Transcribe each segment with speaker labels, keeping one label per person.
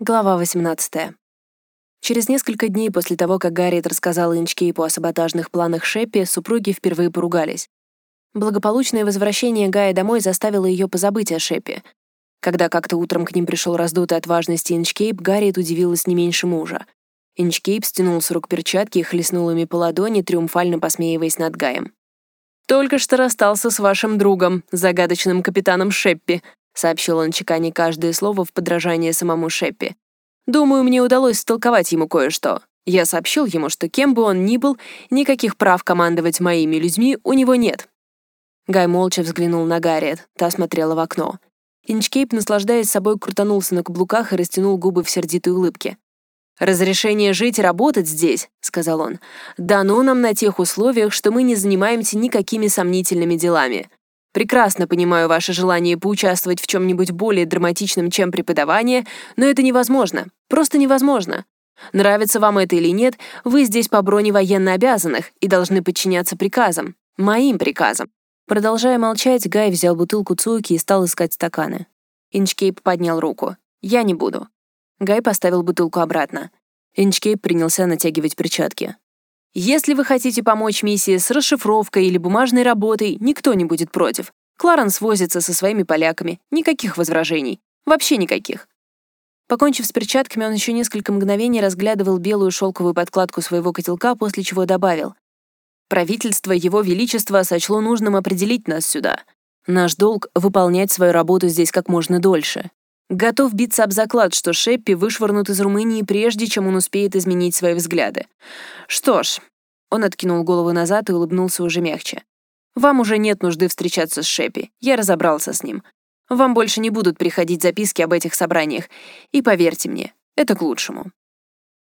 Speaker 1: Глава 18. Через несколько дней после того, как Гарриет рассказала Инчкейпу о саботажных планах Шеппи, супруги впервые поругались. Благополучное возвращение Гая домой заставило ее позабыть о Шеппе. Когда как-то утром к ним пришел раздутый от важности Инчкейп, Гарриет удивилась не меньше мужа. Инчкейп стянул с рук перчатки и хлестнул ими по ладони, триумфально посмеиваясь над Гаем. «Только что расстался с вашим другом, загадочным капитаном Шеппи», — сообщил он, чеканя каждое слово в подражание самому Шеппи. «Думаю, мне удалось столковать ему кое-что. Я сообщил ему, что кем бы он ни был, никаких прав командовать моими людьми у него нет». Гай молча взглянул на Гарриет, та смотрела в окно. Инчкейп, наслаждаясь собой, крутанулся на каблуках и растянул губы в сердитой улыбке. «Разрешение жить и работать здесь», — сказал он, — «дано нам на тех условиях, что мы не занимаемся никакими сомнительными делами. Прекрасно понимаю ваше желание поучаствовать в чем-нибудь более драматичном, чем преподавание, но это невозможно. Просто невозможно. Нравится вам это или нет, вы здесь по броне военно обязанных и должны подчиняться приказам. Моим приказам. Продолжая молчать, Гай взял бутылку цуки и стал искать стаканы. Инчкейп поднял руку. «Я не буду». Гай поставил бутылку обратно. Инчкейп принялся натягивать перчатки. Если вы хотите помочь миссии с расшифровкой или бумажной работой, никто не будет против. Кларенс возится со своими поляками. Никаких возражений. Вообще никаких. Покончив с перчатками, он еще несколько мгновений разглядывал белую шелковую подкладку своего котелка, после чего добавил. «Правительство Его Величества сочло нужным определить нас сюда. Наш долг — выполнять свою работу здесь как можно дольше. Готов биться об заклад, что Шеппи вышвырнут из Румынии прежде, чем он успеет изменить свои взгляды. Что ж, он откинул голову назад и улыбнулся уже мягче. Вам уже нет нужды встречаться с Шеппи. Я разобрался с ним. Вам больше не будут приходить записки об этих собраниях. И поверьте мне, это к лучшему.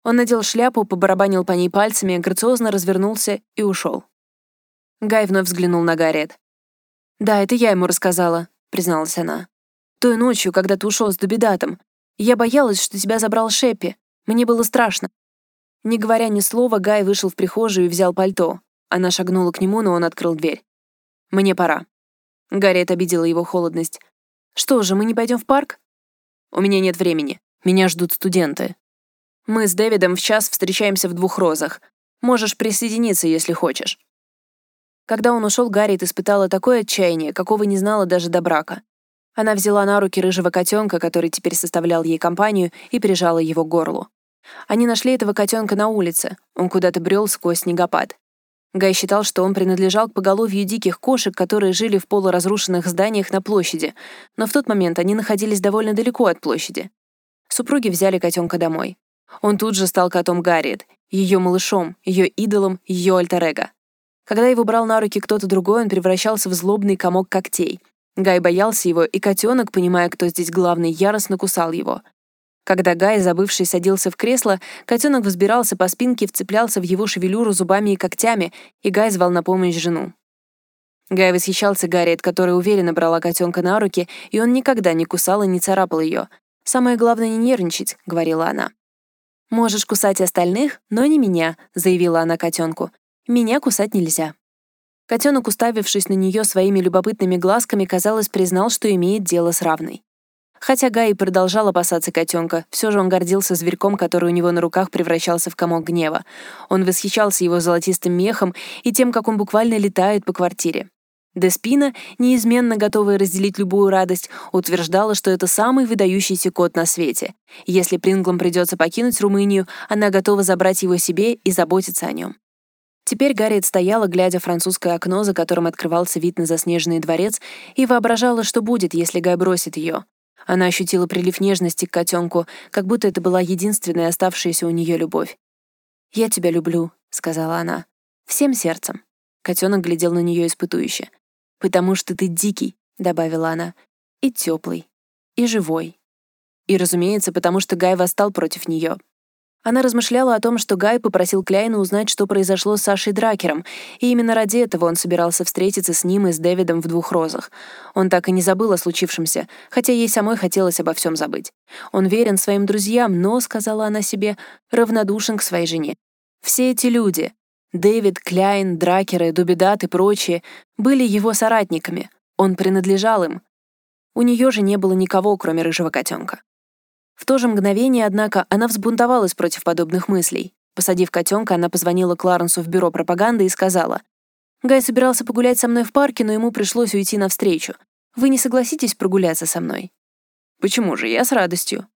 Speaker 1: Он надел шляпу, побарабанил по ней пальцами, грациозно развернулся и ушел. Гай вновь взглянул на Гарриет. «Да, это я ему рассказала», — призналась она. Той ночью, когда ты ушел с Дубидатом. Я боялась, что тебя забрал Шеппи. Мне было страшно». Не говоря ни слова, Гай вышел в прихожую и взял пальто. Она шагнула к нему, но он открыл дверь. «Мне пора». Гарриет обидела его холодность. «Что же, мы не пойдем в парк?» «У меня нет времени. Меня ждут студенты. Мы с Дэвидом в час встречаемся в двух розах. Можешь присоединиться, если хочешь». Когда он ушел, Гарриет испытала такое отчаяние, какого не знала даже до брака. Она взяла на руки рыжего котенка, который теперь составлял ей компанию, и прижала его к горлу. Они нашли этого котенка на улице. Он куда-то брел сквозь снегопад. Гай считал, что он принадлежал к поголовью диких кошек, которые жили в полуразрушенных зданиях на площади, но в тот момент они находились довольно далеко от площади. Супруги взяли котенка домой. Он тут же стал котом Гарриет, ее малышом, ее идолом, ее альтер -эго. Когда его брал на руки кто-то другой, он превращался в злобный комок когтей — Гай боялся его, и котенок, понимая, кто здесь главный, яростно кусал его. Когда Гай, забывший, садился в кресло, котенок взбирался по спинке, вцеплялся в его шевелюру зубами и когтями, и Гай звал на помощь жену. Гай восхищался Гарриет, которая уверенно брала котенка на руки, и он никогда не кусал и не царапал ее. «Самое главное не нервничать», — говорила она. «Можешь кусать остальных, но не меня», — заявила она котенку. «Меня кусать нельзя». Котенок, уставившись на нее своими любопытными глазками, казалось, признал, что имеет дело с равной. Хотя Гай продолжал опасаться котенка, все же он гордился зверьком, который у него на руках превращался в комок гнева. Он восхищался его золотистым мехом и тем, как он буквально летает по квартире. Деспина, неизменно готовая разделить любую радость, утверждала, что это самый выдающийся кот на свете. Если Принглам придется покинуть Румынию, она готова забрать его себе и заботиться о нем. Теперь Гарриет стояла, глядя в французское окно, за которым открывался вид на заснеженный дворец, и воображала, что будет, если Гай бросит ее. Она ощутила прилив нежности к котенку, как будто это была единственная оставшаяся у нее любовь. «Я тебя люблю», — сказала она. «Всем сердцем». Котенок глядел на нее испытующе. «Потому что ты дикий», — добавила она, — «и теплый, и живой». И, разумеется, потому что Гай восстал против нее, она размышляла о том, что Гай попросил Кляйна узнать, что произошло с Сашей Дракером, и именно ради этого он собирался встретиться с ним и с Дэвидом в двух розах. Он так и не забыл о случившемся, хотя ей самой хотелось обо всем забыть. Он верен своим друзьям, но, сказала она себе, равнодушен к своей жене. Все эти люди — Дэвид, Кляйн, Дракеры, Дубидат и прочие — были его соратниками. Он принадлежал им. У нее же не было никого, кроме рыжего котенка. В то же мгновение, однако, она взбунтовалась против подобных мыслей. Посадив котенка, она позвонила Кларенсу в бюро пропаганды и сказала, «Гай собирался погулять со мной в парке, но ему пришлось уйти навстречу. Вы не согласитесь прогуляться со мной?» «Почему же? Я с радостью».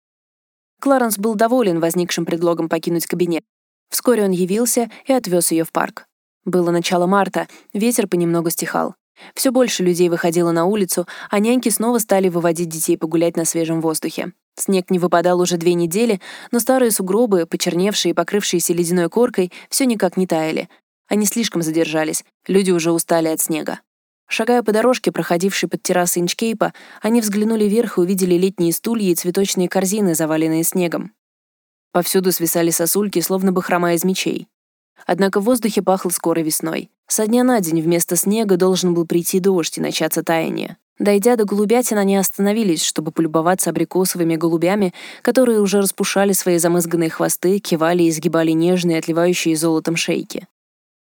Speaker 1: Кларенс был доволен возникшим предлогом покинуть кабинет. Вскоре он явился и отвез ее в парк. Было начало марта, ветер понемногу стихал. Все больше людей выходило на улицу, а няньки снова стали выводить детей погулять на свежем воздухе. Снег не выпадал уже две недели, но старые сугробы, почерневшие и покрывшиеся ледяной коркой, все никак не таяли. Они слишком задержались, люди уже устали от снега. Шагая по дорожке, проходившей под террасой Инчкейпа, они взглянули вверх и увидели летние стулья и цветочные корзины, заваленные снегом. Повсюду свисали сосульки, словно бы хрома из мечей. Однако в воздухе пахло скорой весной. Со дня на день вместо снега должен был прийти дождь и начаться таяние. Дойдя до голубятин, они остановились, чтобы полюбоваться абрикосовыми голубями, которые уже распушали свои замызганные хвосты, кивали и изгибали нежные, отливающие золотом шейки.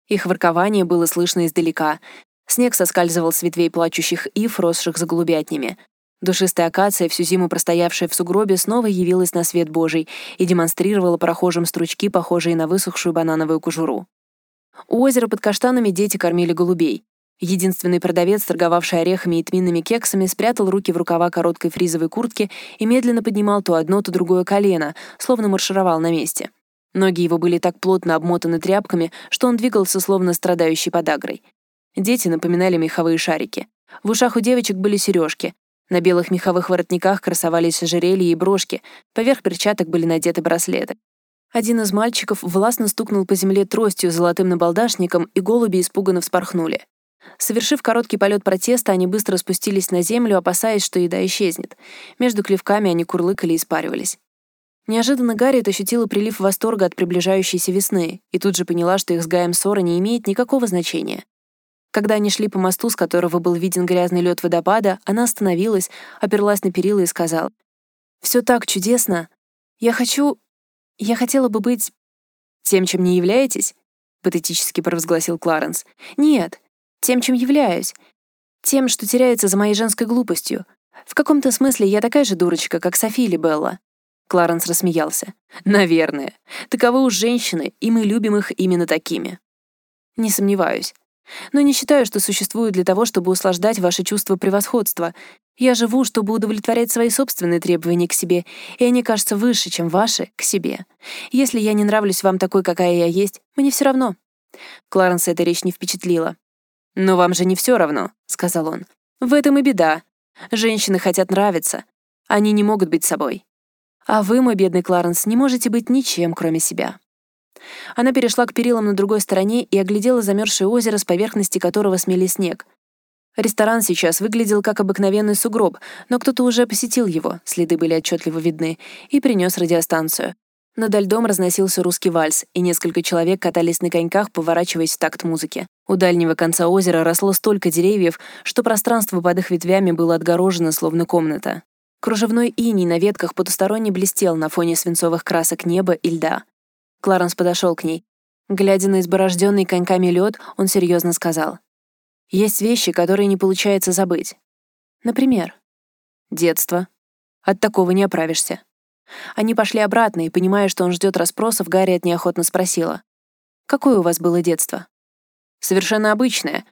Speaker 1: Их воркование было слышно издалека. Снег соскальзывал с ветвей плачущих ив, росших за голубятнями. Душистая акация, всю зиму простоявшая в сугробе, снова явилась на свет Божий и демонстрировала прохожим стручки, похожие на высохшую банановую кожуру. У озера под каштанами дети кормили голубей. Единственный продавец, торговавший орехами и тминными кексами, спрятал руки в рукава короткой фризовой куртки и медленно поднимал то одно, то другое колено, словно маршировал на месте. Ноги его были так плотно обмотаны тряпками, что он двигался словно страдающий подагрой. Дети напоминали меховые шарики. В ушах у девочек были сережки. На белых меховых воротниках красовались ожерелья и брошки, поверх перчаток были надеты браслеты. Один из мальчиков властно стукнул по земле тростью с золотым набалдашником, и голуби испуганно вспорхнули. Совершив короткий полет протеста, они быстро спустились на землю, опасаясь, что еда исчезнет. Между клевками они курлыкали и спаривались. Неожиданно Гарриет ощутила прилив восторга от приближающейся весны и тут же поняла, что их с Гаем ссора не имеет никакого значения. Когда они шли по мосту, с которого был виден грязный лед водопада, она остановилась, оперлась на перила и сказала, «Все так чудесно. Я хочу... Я хотела бы быть... тем, чем не являетесь?» — патетически провозгласил Кларенс. «Нет, тем, чем являюсь. Тем, что теряется за моей женской глупостью. В каком-то смысле я такая же дурочка, как Софи или Белла». Кларенс рассмеялся. «Наверное. Таковы уж женщины, и мы любим их именно такими». «Не сомневаюсь. Но не считаю, что существую для того, чтобы услаждать ваше чувство превосходства. Я живу, чтобы удовлетворять свои собственные требования к себе, и они кажутся выше, чем ваши, к себе. Если я не нравлюсь вам такой, какая я есть, мне все равно». Кларенса эта речь не впечатлила. «Но вам же не все равно», — сказал он. «В этом и беда. Женщины хотят нравиться. Они не могут быть собой. А вы, мой бедный Кларенс, не можете быть ничем, кроме себя». Она перешла к перилам на другой стороне и оглядела замерзшее озеро, с поверхности которого смели снег. Ресторан сейчас выглядел как обыкновенный сугроб, но кто-то уже посетил его, следы были отчетливо видны, и принес радиостанцию. Над льдом разносился русский вальс, и несколько человек катались на коньках, поворачиваясь в такт музыки. У дальнего конца озера росло столько деревьев, что пространство под их ветвями было отгорожено, словно комната. Кружевной иней на ветках потусторонне блестел на фоне свинцовых красок неба и льда. Кларенс подошел к ней. Глядя на изборожденный коньками лед, он серьезно сказал. «Есть вещи, которые не получается забыть. Например, детство. От такого не оправишься». Они пошли обратно, и, понимая, что он ждет расспросов, Гарриет неохотно спросила. «Какое у вас было детство?» «Совершенно обычное.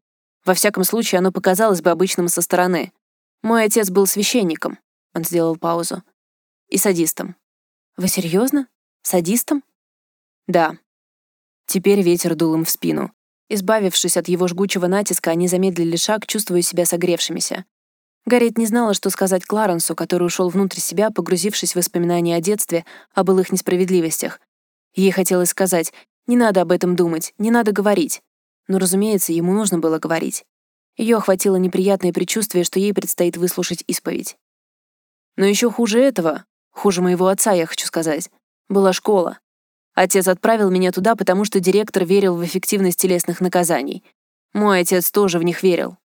Speaker 1: Во всяком случае, оно показалось бы обычным со стороны. Мой отец был священником», — он сделал паузу, — «и садистом». «Вы серьезно? Садистом?» Да. Теперь ветер дул им в спину. Избавившись от его жгучего натиска, они замедлили шаг, чувствуя себя согревшимися. Гарриет не знала, что сказать Кларенсу, который ушел внутрь себя, погрузившись в воспоминания о детстве, о былых несправедливостях. Ей хотелось сказать «не надо об этом думать, не надо говорить». Но, разумеется, ему нужно было говорить. Ее охватило неприятное предчувствие, что ей предстоит выслушать исповедь. Но еще хуже этого, хуже моего отца, я хочу сказать, была школа. Отец отправил меня туда, потому что директор верил в эффективность телесных наказаний. Мой отец тоже в них верил.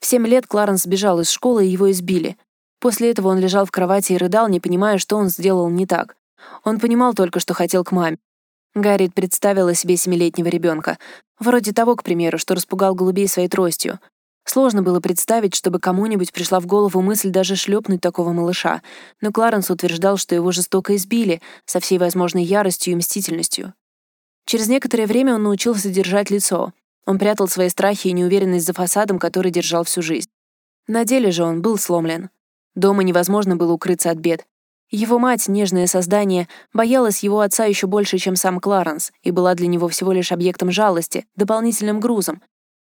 Speaker 1: В семь лет Кларенс сбежал из школы, и его избили. После этого он лежал в кровати и рыдал, не понимая, что он сделал не так. Он понимал только, что хотел к маме. Гарриет представила себе семилетнего ребенка, вроде того, к примеру, что распугал голубей своей тростью. Сложно было представить, чтобы кому-нибудь пришла в голову мысль даже шлепнуть такого малыша, но Кларенс утверждал, что его жестоко избили, со всей возможной яростью и мстительностью. Через некоторое время он научился держать лицо. Он прятал свои страхи и неуверенность за фасадом, который держал всю жизнь. На деле же он был сломлен. Дома невозможно было укрыться от бед. Его мать, нежное создание, боялась его отца еще больше, чем сам Кларенс, и была для него всего лишь объектом жалости, дополнительным грузом.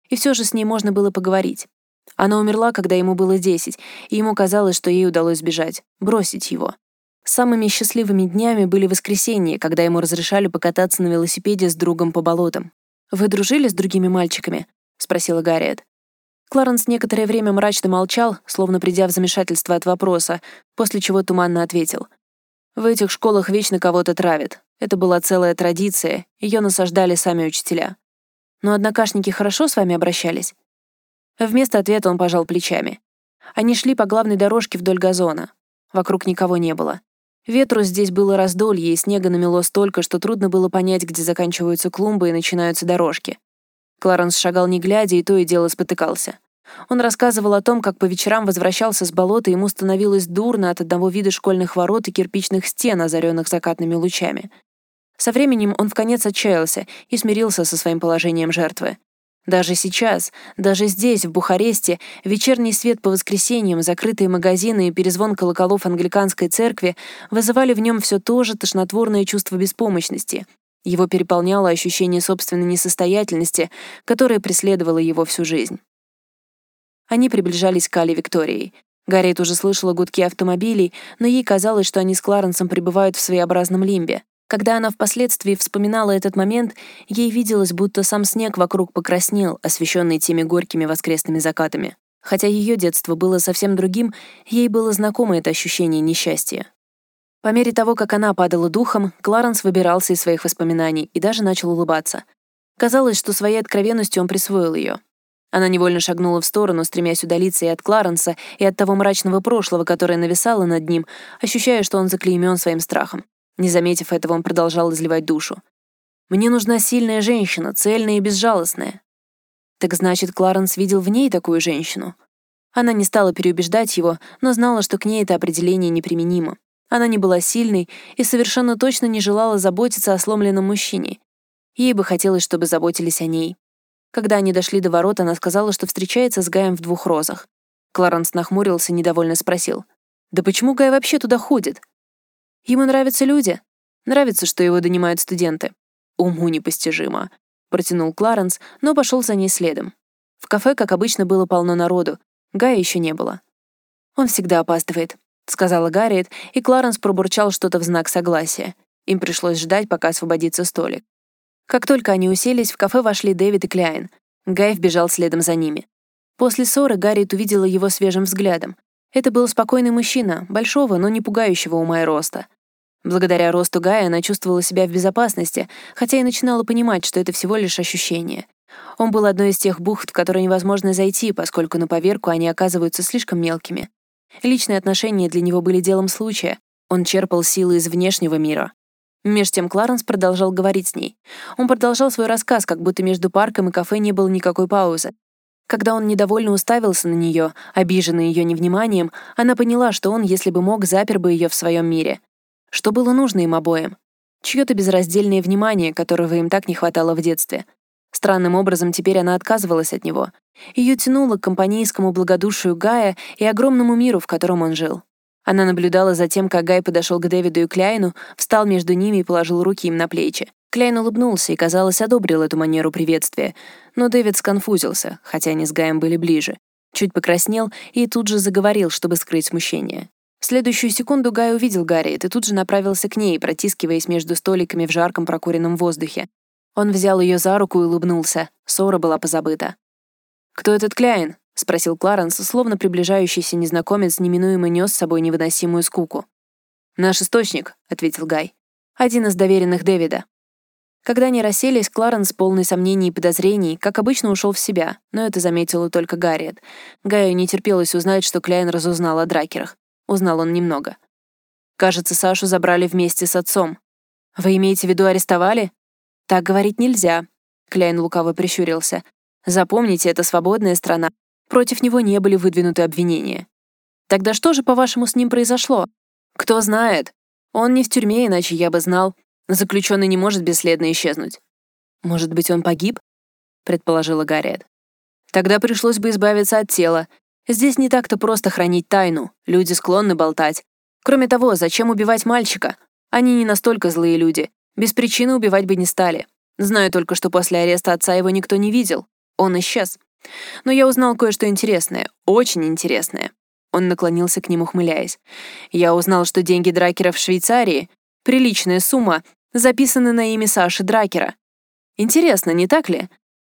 Speaker 1: И все же с ней можно было поговорить. Она умерла, когда ему было десять, и ему казалось, что ей удалось сбежать, бросить его. Самыми счастливыми днями были воскресенья, когда ему разрешали покататься на велосипеде с другом по болотам. «Вы дружили с другими мальчиками?» — спросила Гарриет. Кларенс некоторое время мрачно молчал, словно придя в замешательство от вопроса, после чего туманно ответил. «В этих школах вечно кого-то травят. Это была целая традиция, ее насаждали сами учителя. Но однокашники хорошо с вами обращались?» Вместо ответа он пожал плечами. Они шли по главной дорожке вдоль газона. Вокруг никого не было. Ветру здесь было раздолье, и снега намело столько, что трудно было понять, где заканчиваются клумбы и начинаются дорожки. Кларенс шагал не глядя, и то и дело спотыкался. Он рассказывал о том, как по вечерам возвращался с болота, и ему становилось дурно от одного вида школьных ворот и кирпичных стен, озаренных закатными лучами. Со временем он вконец отчаялся и смирился со своим положением жертвы. Даже сейчас, даже здесь, в Бухаресте, вечерний свет по воскресеньям, закрытые магазины и перезвон колоколов англиканской церкви вызывали в нем все то же тошнотворное чувство беспомощности. Его переполняло ощущение собственной несостоятельности, которое преследовало его всю жизнь. Они приближались к Али Виктории. Гарриет уже слышала гудки автомобилей, но ей казалось, что они с Кларенсом пребывают в своеобразном лимбе. Когда она впоследствии вспоминала этот момент, ей виделось, будто сам снег вокруг покраснел, освещенный теми горькими воскресными закатами. Хотя ее детство было совсем другим, ей было знакомо это ощущение несчастья. По мере того, как она падала духом, Кларенс выбирался из своих воспоминаний и даже начал улыбаться. Казалось, что своей откровенностью он присвоил ее. Она невольно шагнула в сторону, стремясь удалиться и от Кларенса, и от того мрачного прошлого, которое нависало над ним, ощущая, что он заклеймен своим страхом. Не заметив этого, он продолжал изливать душу. «Мне нужна сильная женщина, цельная и безжалостная». Так значит, Кларенс видел в ней такую женщину? Она не стала переубеждать его, но знала, что к ней это определение неприменимо. Она не была сильной и совершенно точно не желала заботиться о сломленном мужчине. Ей бы хотелось, чтобы заботились о ней. Когда они дошли до ворот, она сказала, что встречается с Гаем в двух розах. Кларенс нахмурился, недовольно спросил. «Да почему Гай вообще туда ходит?» Ему нравятся люди. Нравится, что его донимают студенты. Уму непостижимо. Протянул Кларенс, но пошел за ней следом. В кафе, как обычно, было полно народу. Гая еще не было. «Он всегда опаздывает», — сказала Гарриет, и Кларенс пробурчал что-то в знак согласия. Им пришлось ждать, пока освободится столик. Как только они уселись, в кафе вошли Дэвид и Кляйн. Гай вбежал следом за ними. После ссоры Гарриет увидела его свежим взглядом. Это был спокойный мужчина, большого, но не пугающего ума и роста. Благодаря росту Гая она чувствовала себя в безопасности, хотя и начинала понимать, что это всего лишь ощущение. Он был одной из тех бухт, в которые невозможно зайти, поскольку на поверку они оказываются слишком мелкими. Личные отношения для него были делом случая. Он черпал силы из внешнего мира. Меж тем Кларенс продолжал говорить с ней. Он продолжал свой рассказ, как будто между парком и кафе не было никакой паузы. Когда он недовольно уставился на нее, обиженный ее невниманием, она поняла, что он, если бы мог, запер бы ее в своем мире. Что было нужно им обоим? Чьё-то безраздельное внимание, которого им так не хватало в детстве. Странным образом теперь она отказывалась от него. Ее тянуло к компанейскому благодушию Гая и огромному миру, в котором он жил. Она наблюдала за тем, как Гай подошел к Дэвиду и Кляйну, встал между ними и положил руки им на плечи. Кляйн улыбнулся и, казалось, одобрил эту манеру приветствия, но Дэвид сконфузился, хотя они с Гаем были ближе. Чуть покраснел и тут же заговорил, чтобы скрыть смущение. В следующую секунду Гай увидел Гарриет и тут же направился к ней, протискиваясь между столиками в жарком прокуренном воздухе. Он взял ее за руку и улыбнулся. Ссора была позабыта. «Кто этот Кляйн?» — спросил Кларенс, словно приближающийся незнакомец неминуемо нес с собой невыносимую скуку. «Наш источник», — ответил Гай. «Один из доверенных Дэвида». Когда они расселись, Кларенс, полный сомнений и подозрений, как обычно ушел в себя, но это заметила только Гарриет. Гаю не терпелось узнать, что Кляйн разузнал о дракерах. Узнал он немного. Кажется, Сашу забрали вместе с отцом. Вы имеете в виду арестовали? Так говорить нельзя. Кляйн лукаво прищурился. Запомните, это свободная страна. против него не были выдвинуты обвинения. Тогда что же, по-вашему, с ним произошло? Кто знает. Он не в тюрьме, иначе я бы знал. Заключенный не может бесследно исчезнуть. Может быть, он погиб? Предположила Гарриет. Тогда пришлось бы избавиться от тела. Здесь не так-то просто хранить тайну. Люди склонны болтать. Кроме того, зачем убивать мальчика? Они не настолько злые люди. Без причины убивать бы не стали. Знаю только, что после ареста отца его никто не видел. Он исчез. Но я узнал кое-что интересное, очень интересное. Он наклонился к ним, ухмыляясь. Я узнал, что деньги Дракера в Швейцарии, приличная сумма, записаны на имя Саши Дракера. Интересно, не так ли?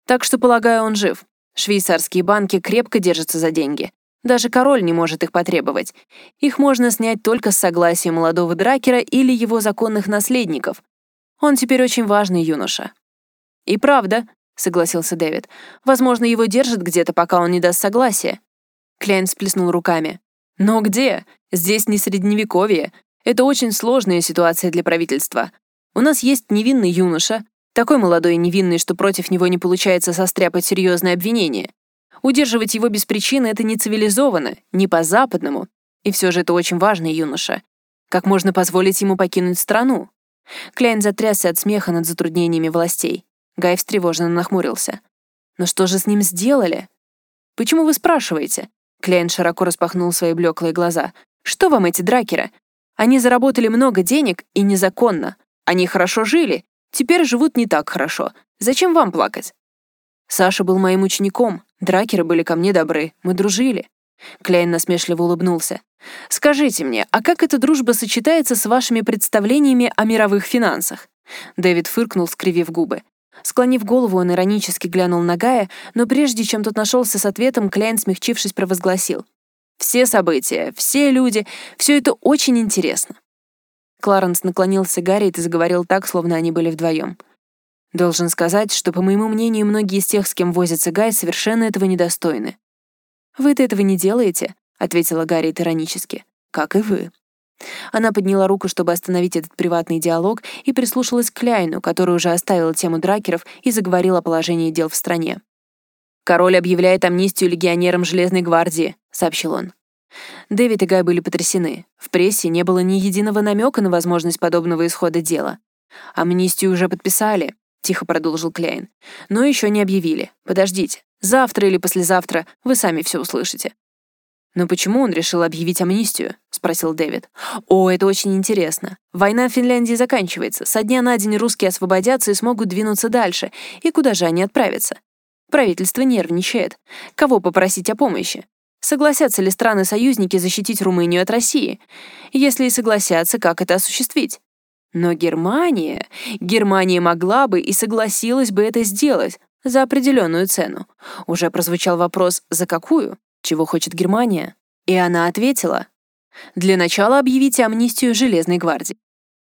Speaker 1: Так что, полагаю, он жив. Швейцарские банки крепко держатся за деньги. Даже король не может их потребовать. Их можно снять только с согласия молодого Дракера или его законных наследников. Он теперь очень важный юноша. И правда, согласился Дэвид. Возможно, его держат где-то, пока он не даст согласия. Кляйн сплеснул руками. Но где? Здесь не средневековье. Это очень сложная ситуация для правительства. У нас есть невинный юноша, такой молодой и невинный, что против него не получается состряпать серьезное обвинение. Удерживать его без причины — это не цивилизованно, не по-западному. И все же это очень важный юноша. Как можно позволить ему покинуть страну? Кляйн затрясся от смеха над затруднениями властей. Гай встревоженно нахмурился. «Но что же с ним сделали?» «Почему вы спрашиваете?» Кляйн широко распахнул свои блеклые глаза. «Что вам эти дракеры? Они заработали много денег и незаконно. Они хорошо жили. Теперь живут не так хорошо. Зачем вам плакать?» Саша был моим учеником. Дракеры были ко мне добры. Мы дружили. Кляйн насмешливо улыбнулся. «Скажите мне, а как эта дружба сочетается с вашими представлениями о мировых финансах?» Дэвид фыркнул, скривив губы. Склонив голову, он иронически глянул на Гая, но прежде чем тот нашелся с ответом, Кляйн, смягчившись, провозгласил. «Все события, все люди, все это очень интересно». Кларенс наклонился к Гарри и заговорил так, словно они были вдвоем. «Должен сказать, что, по моему мнению, многие из тех, с кем возится Гай, совершенно этого недостойны». «Вы-то этого не делаете», — ответила Гарри иронически. «Как и вы». Она подняла руку, чтобы остановить этот приватный диалог, и прислушалась к Кляйну, который уже оставил тему дракеров и заговорил о положении дел в стране. «Король объявляет амнистию легионерам Железной гвардии», — сообщил он. Дэвид и Гай были потрясены. В прессе не было ни единого намека на возможность подобного исхода дела. «Амнистию уже подписали», — тихо продолжил Кляйн. «Но еще не объявили. Подождите. Завтра или послезавтра вы сами все услышите. «Но почему он решил объявить амнистию?» — спросил Дэвид. «О, это очень интересно. Война в Финляндии заканчивается. Со дня на день русские освободятся и смогут двинуться дальше. И куда же они отправятся? Правительство нервничает. Кого попросить о помощи? Согласятся ли страны-союзники защитить Румынию от России? Если и согласятся, как это осуществить? Но Германия... Германия могла бы и согласилась бы это сделать за определенную цену. Уже прозвучал вопрос «за какую?» чего хочет Германия. И она ответила, «Для начала объявите амнистию Железной гвардии».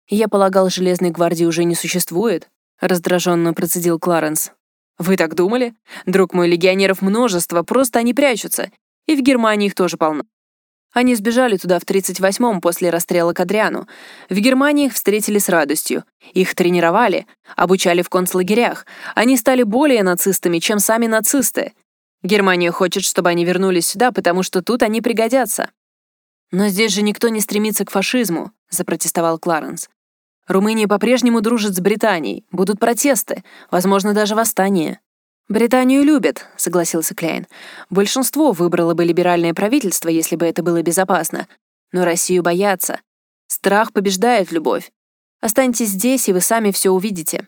Speaker 1: «Я полагал, Железной гвардии уже не существует», — раздраженно процедил Кларенс. «Вы так думали? Друг мой, легионеров множество, просто они прячутся. И в Германии их тоже полно. Они сбежали туда в 38-м после расстрела Кадриану. В Германии их встретили с радостью. Их тренировали, обучали в концлагерях. Они стали более нацистами, чем сами нацисты. Германия хочет, чтобы они вернулись сюда, потому что тут они пригодятся. Но здесь же никто не стремится к фашизму, запротестовал Кларенс. Румыния по-прежнему дружит с Британией. Будут протесты, возможно, даже восстание. «Британию любят», — согласился Кляйн. «Большинство выбрало бы либеральное правительство, если бы это было безопасно. Но Россию боятся. Страх побеждает любовь. Останьтесь здесь, и вы сами все увидите».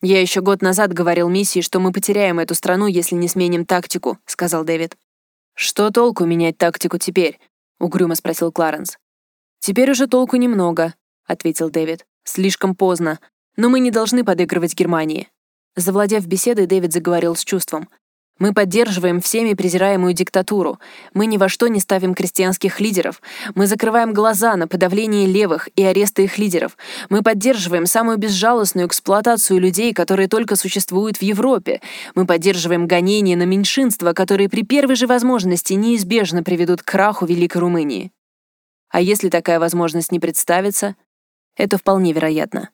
Speaker 1: «Я еще год назад говорил миссии, что мы потеряем эту страну, если не сменим тактику», — сказал Дэвид. «Что толку менять тактику теперь?» — угрюмо спросил Кларенс. «Теперь уже толку немного», — ответил Дэвид. «Слишком поздно. Но мы не должны подыгрывать Германии». Завладев беседой, Дэвид заговорил с чувством. Мы поддерживаем всеми презираемую диктатуру. Мы ни во что не ставим крестьянских лидеров. Мы закрываем глаза на подавление левых и аресты их лидеров. Мы поддерживаем самую безжалостную эксплуатацию людей, которые только существуют в Европе. Мы поддерживаем гонения на меньшинства, которые при первой же возможности неизбежно приведут к краху Великой Румынии. А если такая возможность не представится, это вполне вероятно.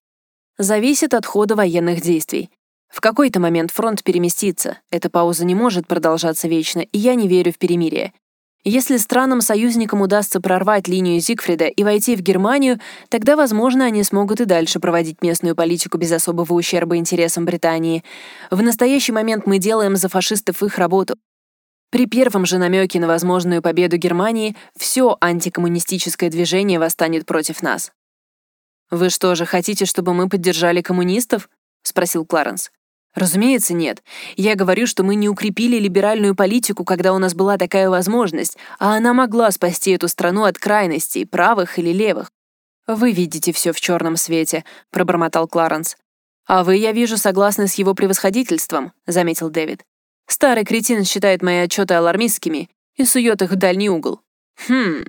Speaker 1: Зависит от хода военных действий. В какой-то момент фронт переместится, эта пауза не может продолжаться вечно, и я не верю в перемирие. Если странам-союзникам удастся прорвать линию Зигфрида и войти в Германию, тогда, возможно, они смогут и дальше проводить местную политику без особого ущерба интересам Британии. В настоящий момент мы делаем за фашистов их работу. При первом же намеке на возможную победу Германии все антикоммунистическое движение восстанет против нас. «Вы что же, хотите, чтобы мы поддержали коммунистов?» — спросил Кларенс. Разумеется, нет. Я говорю, что мы не укрепили либеральную политику, когда у нас была такая возможность, а она могла спасти эту страну от крайностей, правых или левых. «Вы видите все в черном свете», — пробормотал Кларенс. «А вы, я вижу, согласны с его превосходительством», — заметил Дэвид. «Старый кретин считает мои отчеты алармистскими и сует их в дальний угол». «Хм,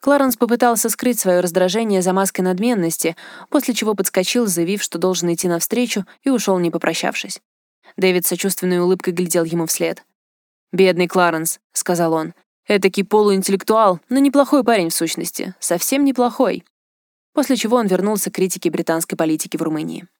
Speaker 1: Кларенс попытался скрыть свое раздражение за маской надменности, после чего подскочил, заявив, что должен идти навстречу, и ушел, не попрощавшись. Дэвид сочувственной улыбкой глядел ему вслед. «Бедный Кларенс», — сказал он. «Этакий полуинтеллектуал, но неплохой парень в сущности. Совсем неплохой». После чего он вернулся к критике британской политики в Румынии.